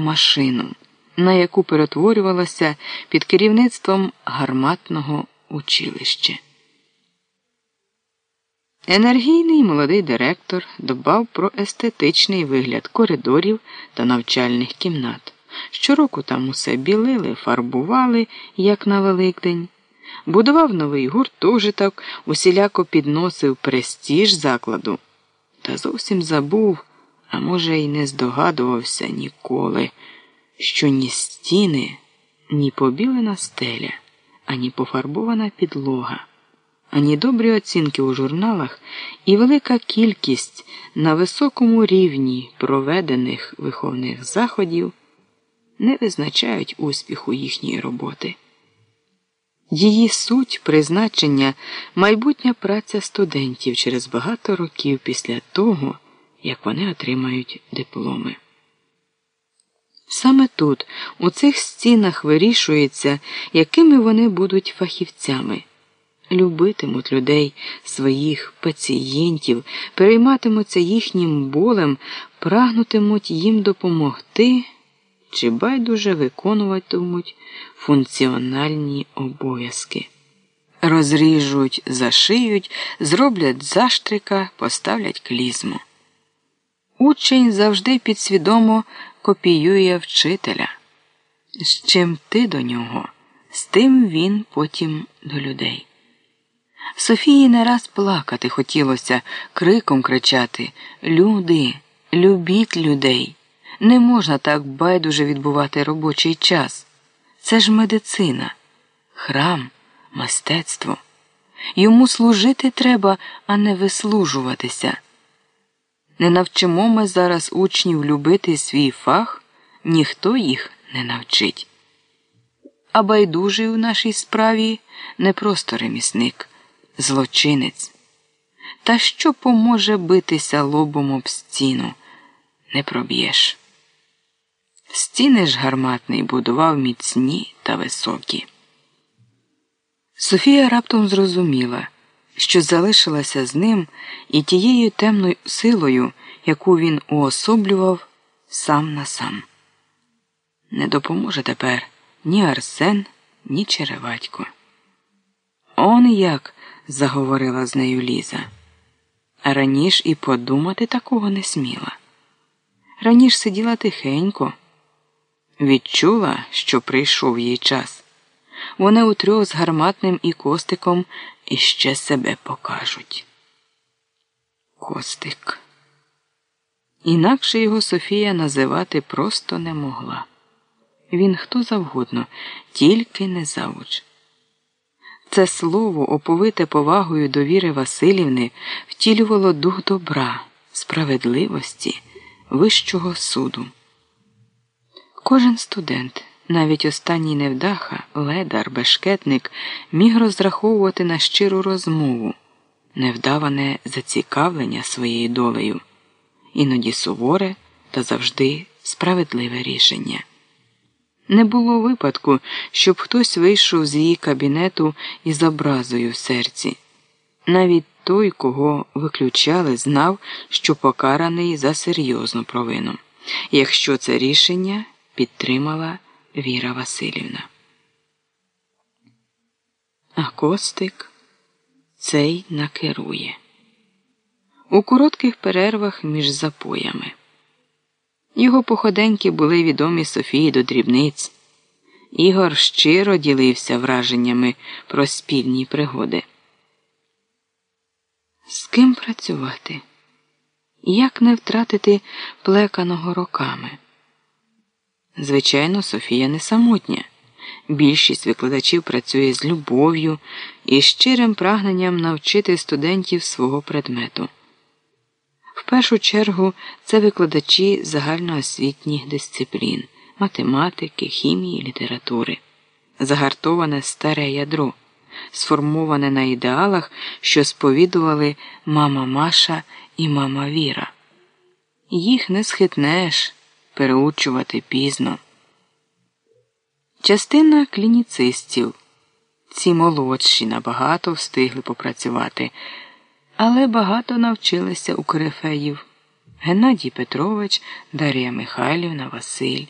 машину, на яку перетворювалася під керівництвом гарматного училища. Енергійний молодий директор дбав про естетичний вигляд коридорів та навчальних кімнат. Щороку там усе білили, фарбували, як на Великдень, будував новий гуртожиток, усіляко підносив престіж закладу, та зовсім забув, а може, й не здогадувався ніколи, що ні стіни, ні побілена стеля, ані пофарбована підлога ані добрі оцінки у журналах і велика кількість на високому рівні проведених виховних заходів не визначають успіху їхньої роботи. Її суть призначення майбутня праця студентів через багато років після того, як вони отримають дипломи. Саме тут, у цих стінах, вирішується, якими вони будуть фахівцями любитимуть людей, своїх пацієнтів, перейматимуться їхнім болем, прагнутимуть їм допомогти чи байдуже виконуватимуть функціональні обов'язки. Розріжуть, зашиють, зроблять заштрика, поставлять клізму. Учень завжди підсвідомо копіює вчителя. З чим ти до нього, з тим він потім до людей. Софії не раз плакати хотілося, криком кричати Люди, любіть людей. Не можна так байдуже відбувати робочий час. Це ж медицина, храм, мистецтво. Йому служити треба, а не вислужуватися. Не навчимо ми зараз учнів любити свій фах, ніхто їх не навчить. А байдужий у нашій справі не просто ремісник злочинець. Та що поможе битися лобом об стіну? Не проб'єш. Стіни ж гарматний будував міцні та високі. Софія раптом зрозуміла, що залишилася з ним і тією темною силою, яку він уособлював сам на сам. Не допоможе тепер ні Арсен, ні Череватько. Он як заговорила з нею Ліза. А раніше і подумати такого не сміла. Раніше сиділа тихенько, відчула, що прийшов їй час. Вони утрьох з гарматним і костиком іще себе покажуть. Костик. Інакше його Софія називати просто не могла. Він хто завгодно, тільки не завуч. Це слово, оповите повагою до Віри Васильівни, втілювало дух добра, справедливості, вищого суду. Кожен студент, навіть останній невдаха, ледар, бешкетник, міг розраховувати на щиру розмову, невдаване зацікавлення своєю долею, іноді суворе та завжди справедливе рішення. Не було випадку, щоб хтось вийшов з її кабінету із образою в серці. Навіть той, кого виключали, знав, що покараний за серйозну провину, якщо це рішення підтримала Віра Васильівна. А Костик цей накерує у коротких перервах між запоями. Його походеньки були відомі Софії до дрібниць. Ігор щиро ділився враженнями про спільні пригоди. З ким працювати? Як не втратити плеканого роками? Звичайно, Софія не самотня. Більшість викладачів працює з любов'ю і щирим прагненням навчити студентів свого предмету. В першу чергу це викладачі загальноосвітніх дисциплін, математики, хімії, літератури, загартоване старе ядро, сформоване на ідеалах, що сповідували мама Маша і мама Віра. Їх не схитнеш переучувати пізно. Частина клініцистів, ці молодші набагато встигли попрацювати але багато навчилися у корифеїв Геннадій Петрович, Дар'я Михайлівна, Василь.